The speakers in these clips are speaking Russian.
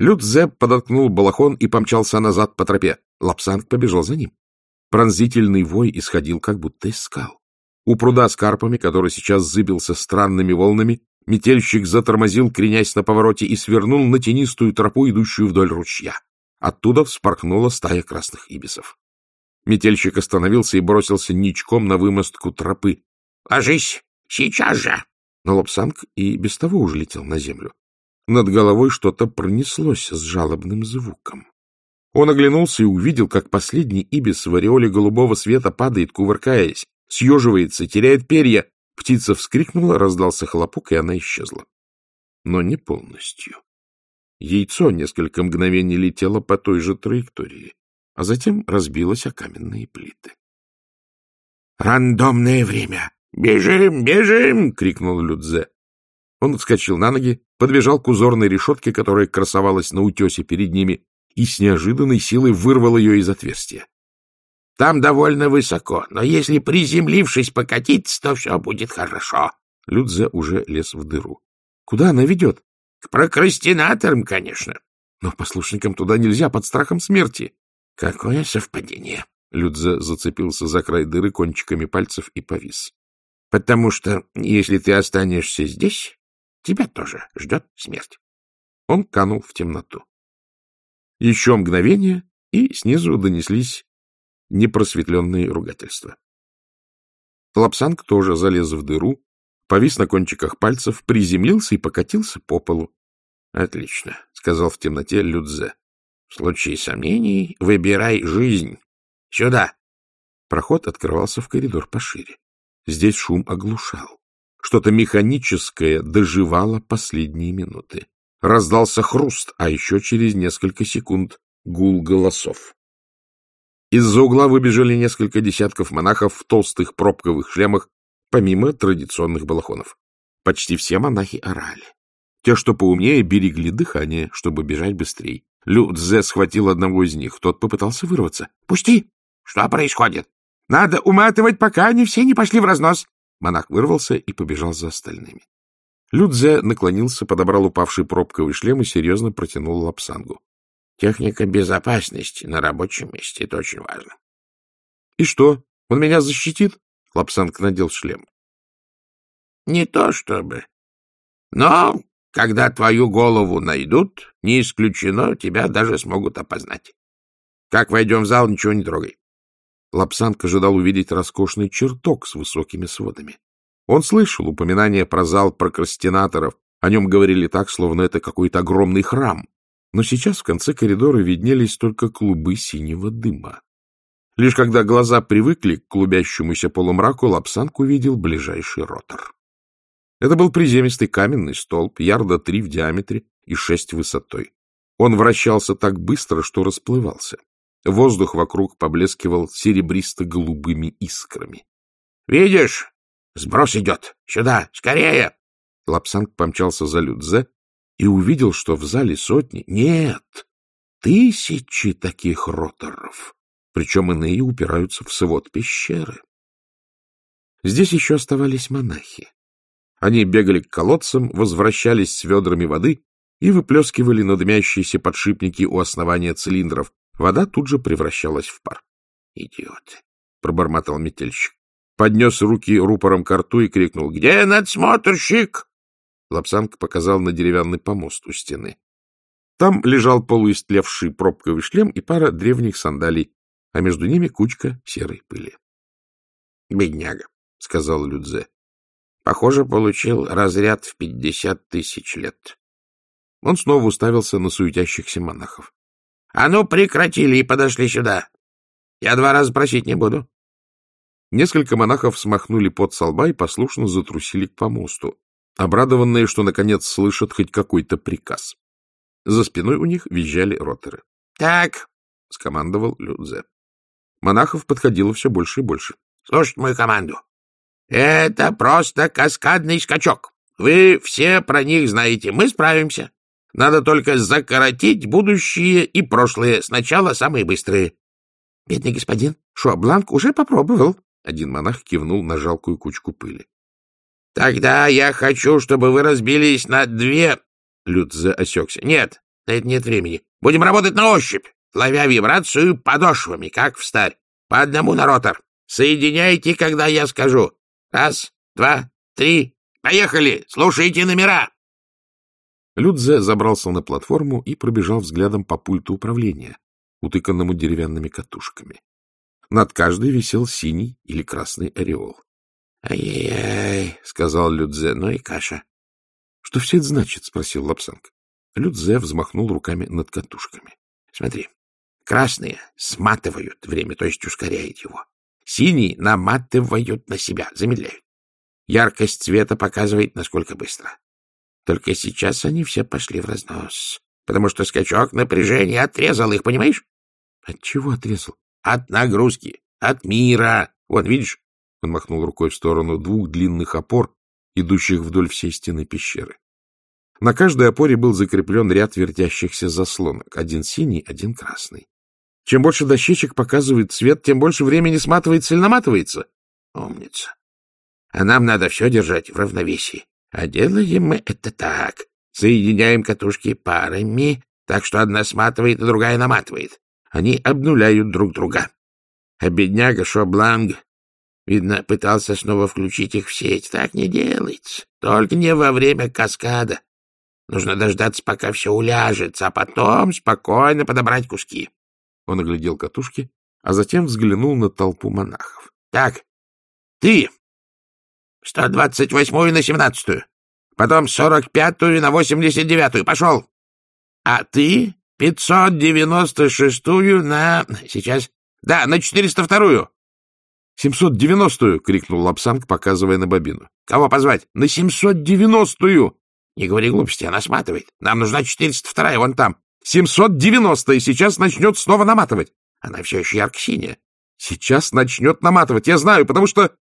Людзе подоткнул балахон и помчался назад по тропе. Лапсанг побежал за ним. Пронзительный вой исходил как будто из скал. У пруда с карпами, который сейчас зыбился странными волнами, метельщик затормозил, кренясь на повороте, и свернул на тенистую тропу, идущую вдоль ручья. Оттуда вспорхнула стая красных ибисов. Метельщик остановился и бросился ничком на вымостку тропы. — Ложись! Сейчас же! Но Лапсанг и без того уже летел на землю. Над головой что-то пронеслось с жалобным звуком. Он оглянулся и увидел, как последний ибис в ореоле голубого света падает, кувыркаясь, съеживается, теряет перья. Птица вскрикнула, раздался хлопок, и она исчезла. Но не полностью. Яйцо несколько мгновений летело по той же траектории, а затем разбилось о каменные плиты. «Рандомное время! Бежим, бежим!» — крикнул Людзе. Он вскочил на ноги, подбежал к узорной решетке, которая красовалась на утесе перед ними, и с неожиданной силой вырвал ее из отверстия. — Там довольно высоко, но если, приземлившись, покатиться, то все будет хорошо. Людзе уже лез в дыру. — Куда она ведет? — К прокрастинаторам, конечно. — Но послушникам туда нельзя, под страхом смерти. — Какое совпадение! Людзе зацепился за край дыры кончиками пальцев и повис. — Потому что, если ты останешься здесь, тебя тоже ждет смерть. Он канул в темноту. Еще мгновение, и снизу донеслись непросветленные ругательства. Лапсанг тоже залез в дыру, повис на кончиках пальцев, приземлился и покатился по полу. — Отлично, — сказал в темноте Людзе. — В случае сомнений выбирай жизнь. Сюда! Проход открывался в коридор пошире. Здесь шум оглушал. Что-то механическое доживало последние минуты. Раздался хруст, а еще через несколько секунд гул голосов. Из-за угла выбежали несколько десятков монахов в толстых пробковых шлемах, помимо традиционных балахонов. Почти все монахи орали. Те, что поумнее, берегли дыхание, чтобы бежать быстрее. Людзе схватил одного из них. Тот попытался вырваться. — Пусти! Что происходит? Надо уматывать, пока они все не пошли в разнос. Монах вырвался и побежал за остальными. Людзе наклонился, подобрал упавший пробковый шлем и серьезно протянул лапсангу. — Техника безопасности на рабочем месте — это очень важно. — И что, он меня защитит? — Лапсанг надел шлем. — Не то чтобы. Но когда твою голову найдут, не исключено, тебя даже смогут опознать. Как войдем в зал, ничего не трогай. Лобсанг ожидал увидеть роскошный чертог с высокими сводами. Он слышал упоминания про зал прокрастинаторов, о нем говорили так, словно это какой-то огромный храм. Но сейчас в конце коридора виднелись только клубы синего дыма. Лишь когда глаза привыкли к клубящемуся полумраку, Лобсанг увидел ближайший ротор. Это был приземистый каменный столб, ярда три в диаметре и шесть высотой. Он вращался так быстро, что расплывался. Воздух вокруг поблескивал серебристо-голубыми искрами. — Видишь, Сброс идет! Сюда! Скорее! Лапсанг помчался за Людзе и увидел, что в зале сотни, нет, тысячи таких роторов, причем иные упираются в свод пещеры. Здесь еще оставались монахи. Они бегали к колодцам, возвращались с ведрами воды и выплескивали на дымящиеся подшипники у основания цилиндров. Вода тут же превращалась в пар. — Идиоты! — пробормотал метельщик поднес руки рупором к рту и крикнул «Где надсмотрщик?» Лапсанг показал на деревянный помост у стены. Там лежал полуистлевший пробковый шлем и пара древних сандалий, а между ними кучка серой пыли. — Бедняга, — сказал Людзе. — Похоже, получил разряд в пятьдесят тысяч лет. Он снова уставился на суетящихся монахов. — А ну, прекратили и подошли сюда. Я два раза просить не буду. Несколько монахов смахнули под со лба и послушно затрусили к помосту, обрадованные, что, наконец, слышат хоть какой-то приказ. За спиной у них визжали роторы. — Так, — скомандовал Людзе. Монахов подходило все больше и больше. — Слушайте мою команду. Это просто каскадный скачок. Вы все про них знаете. Мы справимся. Надо только закоротить будущее и прошлое. Сначала самые быстрые. — Бедный господин, Шуабланк уже попробовал, один монах кивнул на жалкую кучку пыли. — Тогда я хочу, чтобы вы разбились на две... Людзе осекся. — Нет, На это нет времени. Будем работать на ощупь, ловя вибрацию подошвами, как в старь. По одному на ротор. Соединяйте, когда я скажу. Раз, два, три. Поехали! Слушайте номера!» Людзе забрался на платформу и пробежал взглядом по пульту управления, утыканному деревянными катушками. Над каждой висел синий или красный ореол. «Ай-яй-яй», — сказал Людзе, — ну и каша. — Что все это значит? — спросил Лапсанг. Людзе взмахнул руками над катушками. — Смотри, красные сматывают время, то есть ускоряют его. Синие наматывают на себя, замедляют. Яркость цвета показывает, насколько быстро. Только сейчас они все пошли в разнос, потому что скачок напряжения отрезал их, понимаешь? — От чего отрезал? — От нагрузки, от мира. Вот, видишь? Он махнул рукой в сторону двух длинных опор, идущих вдоль всей стены пещеры. На каждой опоре был закреплен ряд вертящихся заслонок, один синий, один красный. Чем больше дощечек показывает цвет, тем больше времени сматывается или наматывается. Умница. А нам надо все держать в равновесии. А делаем мы это так. Соединяем катушки парами, так что одна сматывает, а другая наматывает. Они обнуляют друг друга. А бедняга Шобланг, видно, пытался снова включить их в сеть. Так не делается. Только не во время каскада. Нужно дождаться, пока все уляжется, а потом спокойно подобрать куски. Он оглядел катушки, а затем взглянул на толпу монахов. — Так, ты сто двадцать восьмую на семнадцатую, потом сорок пятую на восемьдесят девятую. Пошел! А ты пятьсот девяносто шестую на... Сейчас... Да, на четыреста вторую. «Семьсот девяностую!» — крикнул Лапсанг, показывая на бобину. «Кого позвать?» «На семьсот девяностую!» «Не говори глупости, она сматывает. Нам нужна четыреста вторая, вон там. Семьсот девяносто, и сейчас начнет снова наматывать. Она все еще ярко-синяя. Сейчас начнет наматывать, я знаю, потому что...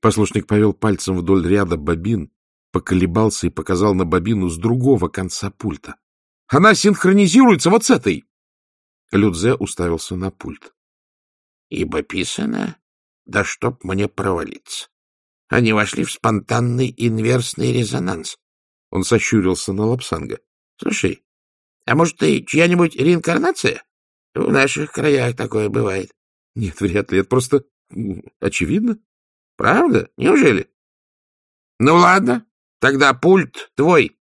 Послушник повел пальцем вдоль ряда бобин, поколебался и показал на бобину с другого конца пульта. Она синхронизируется вот с этой. Людзе уставился на пульт. Ибо писано, да чтоб мне провалиться. Они вошли в спонтанный инверсный резонанс. Он сощурился на Лапсанга. — Слушай, а может, ты чья-нибудь реинкарнация? В наших краях такое бывает. — Нет, вряд ли. Это просто очевидно. — Правда? Неужели? — Ну, ладно. Тогда пульт твой.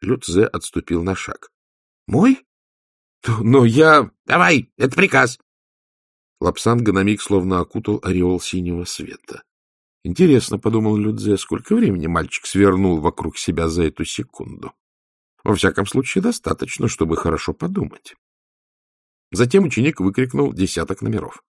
Люцзе отступил на шаг. — Мой? — Но я... — Давай, это приказ. Лапсанга на миг словно окутал ореол синего света. Интересно, — подумал Людзе, — сколько времени мальчик свернул вокруг себя за эту секунду. Во всяком случае, достаточно, чтобы хорошо подумать. Затем ученик выкрикнул десяток номеров.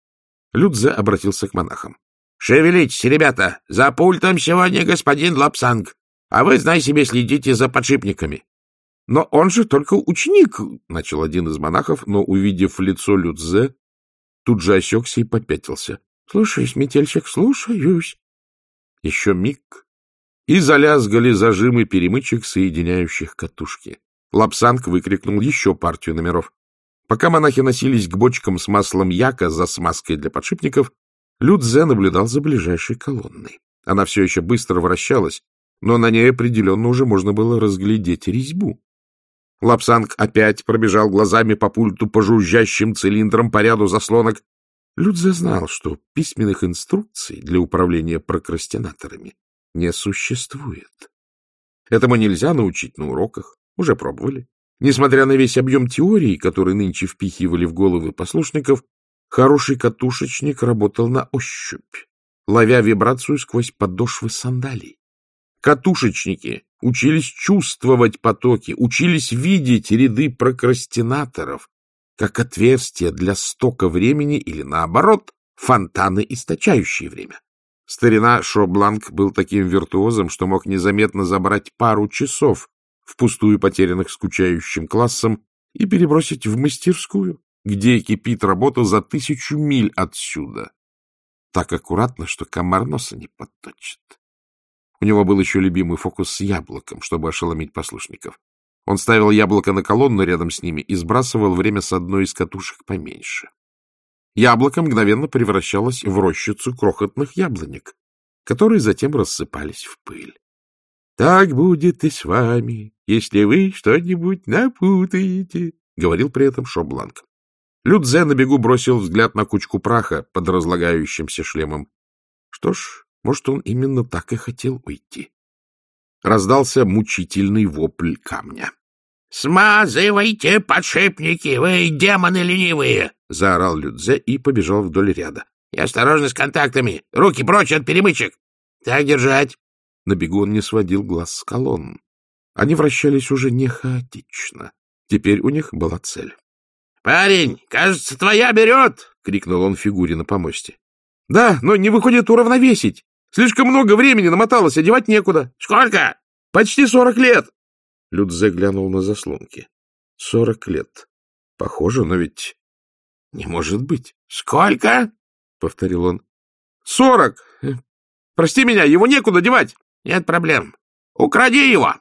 Людзе обратился к монахам. — Шевелитесь, ребята! За пультом сегодня господин Лапсанг, а вы, знай себе, следите за подшипниками. — Но он же только ученик! — начал один из монахов, но, увидев лицо Людзе, тут же осекся и попятился. — Слушаюсь, метельщик, слушаюсь. Еще миг, и залязгали зажимы перемычек, соединяющих катушки. Лобсанг выкрикнул еще партию номеров. Пока монахи носились к бочкам с маслом яка за смазкой для подшипников, Лю-Цзе наблюдал за ближайшей колонной. Она все еще быстро вращалась, но на ней определенно уже можно было разглядеть резьбу. Лобсанг опять пробежал глазами по пульту по жужжащим цилиндрам по ряду заслонок. Лю-Цзе знал, что письменных инструкций для управления прокрастинаторами не существует. Этому нельзя научить на уроках, уже пробовали. Несмотря на весь объем теории, который нынче впихивали в головы послушников, хороший катушечник работал на ощупь, ловя вибрацию сквозь подошвы сандалий. Катушечники учились чувствовать потоки, учились видеть ряды прокрастинаторов, как отверстия для стока времени или, наоборот, фонтаны, источающие время. Старина Шобланк был таким виртуозом, что мог незаметно забрать пару часов впустую потерянных скучающим классом и перебросить в мастерскую, где кипит работа за тысячу миль отсюда. Так аккуратно, что комар носа не подточит. У него был еще любимый фокус с яблоком, чтобы ошеломить послушников. Он ставил яблоко на колонну рядом с ними и сбрасывал время с одной из катушек поменьше. Яблоко мгновенно превращалось в рощицу крохотных яблонек, которые затем рассыпались в пыль. Так будет и с вами, если вы что-нибудь напутаете, — говорил при этом Шобланк. Людзе на бегу бросил взгляд на кучку праха под разлагающимся шлемом. Что ж, может, он именно так и хотел уйти. Раздался мучительный вопль камня. — Смазывайте, подшипники, вы демоны ленивые! — заорал Людзе и побежал вдоль ряда. — И осторожно с контактами! Руки прочь от перемычек! Так держать! На бегу он не сводил глаз с колонн. Они вращались уже не хаотично. Теперь у них была цель. — Парень, кажется, твоя берет! — крикнул он фигуре на помосте. — Да, но не выходит уравновесить. Слишком много времени намоталось, одевать некуда. — Сколько? — Почти сорок лет. Людзе глянул на заслонки. — Сорок лет. Похоже, но ведь... Не может быть. — Сколько? — повторил он. — Сорок! Прости меня, его некуда девать. — Нет проблем. Укради его!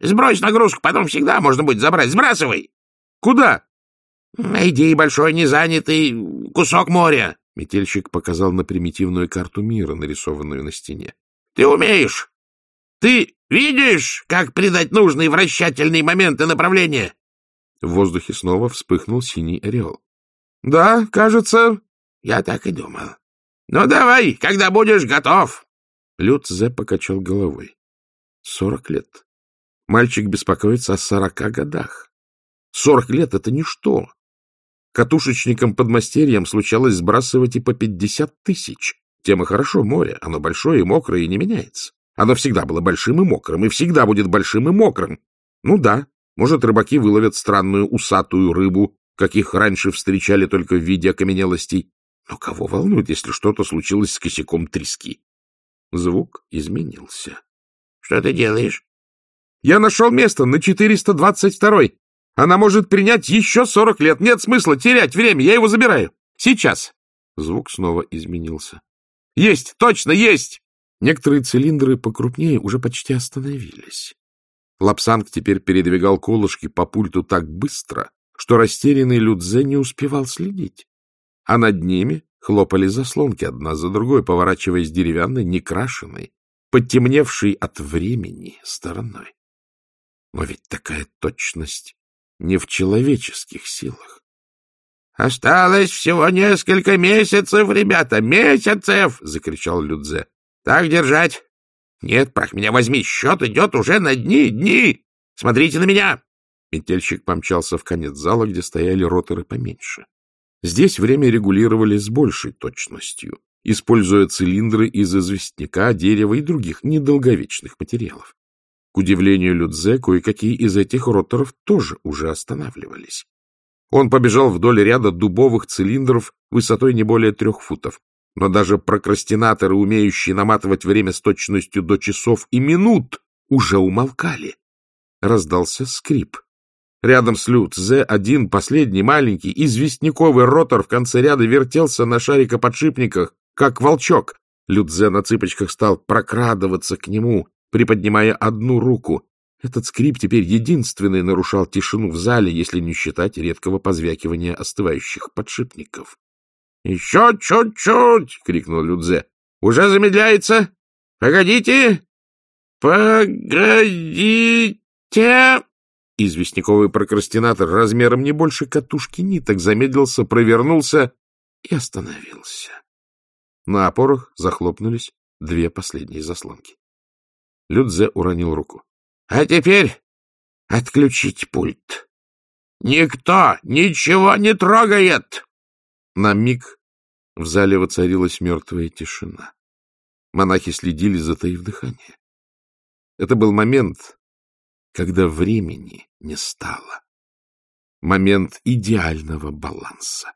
Сбрось нагрузку, потом всегда можно будет забрать. Сбрасывай! — Куда? — Найди большой незанятый кусок моря. Метельщик показал на примитивную карту мира, нарисованную на стене. — Ты умеешь? Ты видишь, как придать нужные вращательные моменты направления? В воздухе снова вспыхнул синий ореол. — Да, кажется... — Я так и думал. — Ну, давай, когда будешь готов. Люцзе покачал головой. Сорок лет. Мальчик беспокоится о сорока годах. Сорок лет — это ничто. Катушечникам подмастерьям случалось сбрасывать и по пятьдесят тысяч. Тема хорошо, море. Оно большое и мокрое, и не меняется. Оно всегда было большим и мокрым, и всегда будет большим и мокрым. Ну да, может, рыбаки выловят странную усатую рыбу, каких раньше встречали только в виде окаменелостей. Но кого волнует, если что-то случилось с косяком трески? Звук изменился. — Что ты делаешь? — Я нашел место на 422-й. Она может принять еще 40 лет. Нет смысла терять время. Я его забираю. Сейчас. Звук снова изменился. — Есть! Точно есть! Некоторые цилиндры покрупнее уже почти остановились. Лапсанг теперь передвигал колышки по пульту так быстро, что растерянный Людзе не успевал следить. А над ними хлопали заслонки одна за другой, поворачиваясь деревянной, некрашенной, подтемневшей от времени стороной. Но ведь такая точность не в человеческих силах. — Осталось всего несколько месяцев, ребята, месяцев! — закричал Людзе. — Так держать! Нет, прах меня возьми, счет идет уже на дни, дни! Смотрите на меня! Метельщик помчался в конец зала, где стояли роторы поменьше. Здесь время регулировали с большей точностью, используя цилиндры из известняка, дерева и других недолговечных материалов. К удивлению Людзе, кое-какие из этих роторов тоже уже останавливались. Он побежал вдоль ряда дубовых цилиндров высотой не более трех футов, но даже прокрастинаторы, умеющие наматывать время с точностью до часов и минут, уже умолкали. Раздался скрип. Рядом с Люцзе один последний маленький известняковый ротор в конце ряда вертелся на шарикоподшипниках, как волчок. Людзе на цыпочках стал прокрадываться к нему, приподнимая одну руку. Этот скрип теперь единственный нарушал тишину в зале, если не считать редкого позвякивания остывающих подшипников. — Еще чуть-чуть! — крикнул Людзе. — Уже замедляется! Погодите! Погодите! Известняковый прокрастинатор размером не больше катушки ниток замедлился, провернулся и остановился. На опорах захлопнулись две последние заслонки. Людзе уронил руку. — А теперь отключить пульт. Никто ничего не трогает! На миг в зале воцарилась мертвая тишина. Монахи следили, затаив дыхание. Это был момент, когда времени не стало. Момент идеального баланса.